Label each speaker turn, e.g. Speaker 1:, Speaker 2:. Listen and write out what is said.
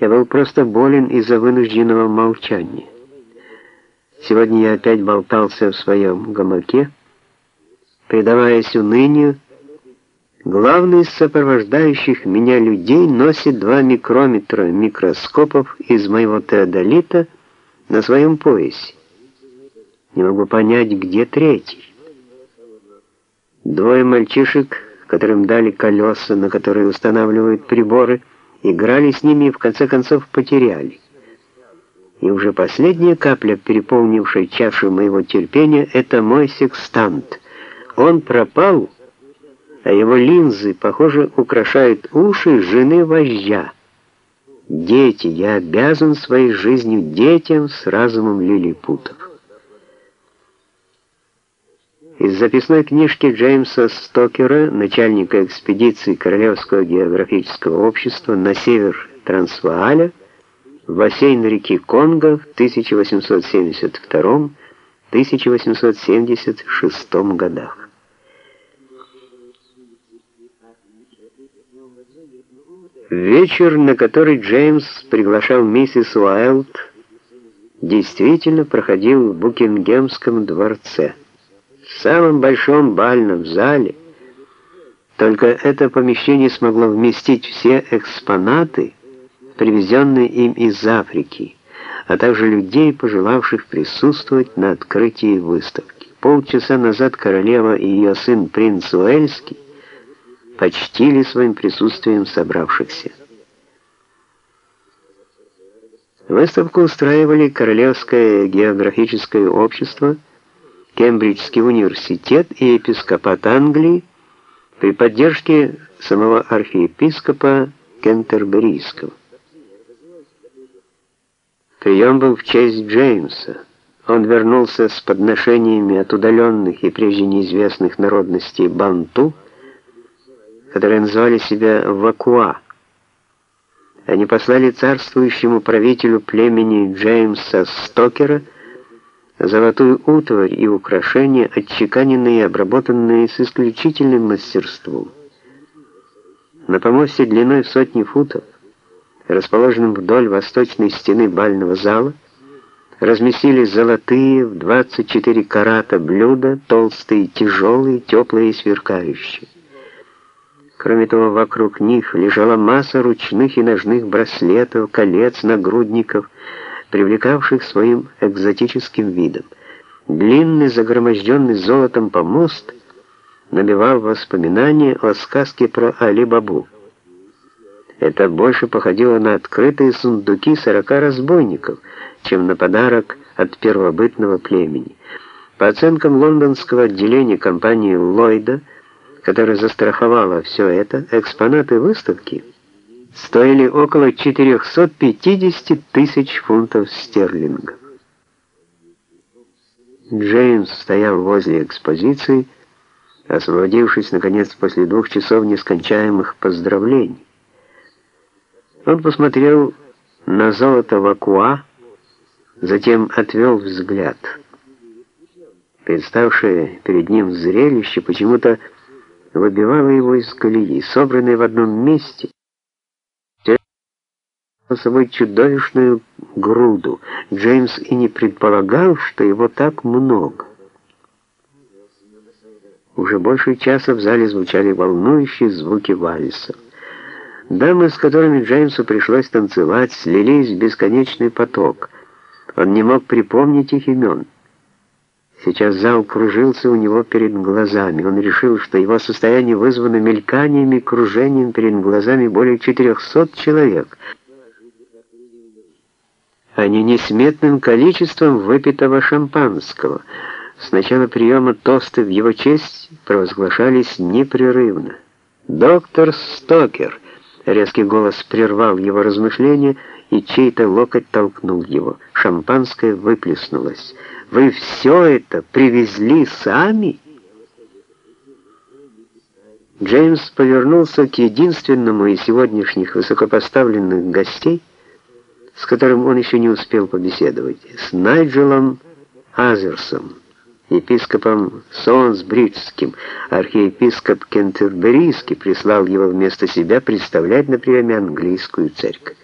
Speaker 1: Я был просто болен из-за вынужденного молчания. Сегодня я опять болтался в своем гамаке, предаваясь унынию. Главный из сопровождающих меня людей носит два микрометра микроскопов из моего теодолита на своем поясе. Не могу понять, где третий. Двое мальчишек, которым дали колеса, на которые устанавливают приборы, играли с ними и в конце концов потеряли. И уже последняя капля, переполнившая чашу моего терпения, это мой секстант. Он пропал, а его линзы, похоже, украшают уши жены вождя. Дети, я обязан своей жизнью детям с разумом лилипутов. Из записной книжки Джеймса Стокера, начальника экспедиции Королевского географического общества на север Трансвааля, в бассейн реки Конго в 1872-1876 годах. Вечер, на который Джеймс приглашал миссис Уайлд, действительно проходил в Букингемском дворце в самом большом бальном зале. Только это помещение смогло вместить все экспонаты, привезенные им из Африки, а также людей, пожелавших присутствовать на открытии выставки. Полчаса назад королева и ее сын принц Уэльский почтили своим присутствием собравшихся. Выставку устраивали Королевское географическое общество, Кембриджский университет и епископат Англии при поддержке самого архиепископа Кентерберийского. Прием был в честь Джеймса. Он вернулся с подношениями от удаленных и прежде неизвестных народностей банту, которые называли себя Вакуа. Они послали царствующему правителю племени Джеймса Стокера – золотую утварь и украшения, отчеканенные и обработанные с исключительным мастерством. На помосте длиной в сотни футов, расположенном вдоль восточной стены бального зала, разместились золотые в 24 карата блюда, толстые, тяжелые, теплые и сверкающие. Кроме того, вокруг них лежала масса ручных и ножных браслетов, колец, нагрудников, привлекавших своим экзотическим видом. Длинный, загроможденный золотом помост набивал воспоминания о сказке про Али-Бабу. Это больше походило на открытые сундуки сорока разбойников, чем на подарок от первобытного племени. По оценкам лондонского отделения компании Ллойда, которая застраховала все это, экспонаты выставки — стоили около 450 тысяч фунтов стерлингов. Джеймс стоял возле экспозиции, освободившись, наконец, после двух часов нескончаемых поздравлений. Он посмотрел на золото вакуа, затем отвел взгляд. Представшее перед ним зрелище почему-то выбивало его из колеи, собранное в одном месте, собой чудовищную груду. Джеймс и не предполагал, что его так много. Уже больше часа в зале звучали волнующие звуки вальса. Дамы, с которыми Джеймсу пришлось танцевать, слились в бесконечный поток. Он не мог припомнить их имен. Сейчас зал кружился у него перед глазами. Он решил, что его состояние вызвано мельканиями кружением перед глазами более 400 человек — а не несметным количеством выпитого шампанского. С начала приема тосты в его честь провозглашались непрерывно. «Доктор Стокер!» Резкий голос прервал его размышления, и чей-то локоть толкнул его. Шампанское выплеснулось. «Вы все это привезли сами?» Джеймс повернулся к единственному из сегодняшних высокопоставленных гостей, с которым он еще не успел побеседовать, с Найджелом Азерсом, епископом Сонсбриджским. Архиепископ Кентерберийский прислал его вместо себя представлять на приеме английскую церковь.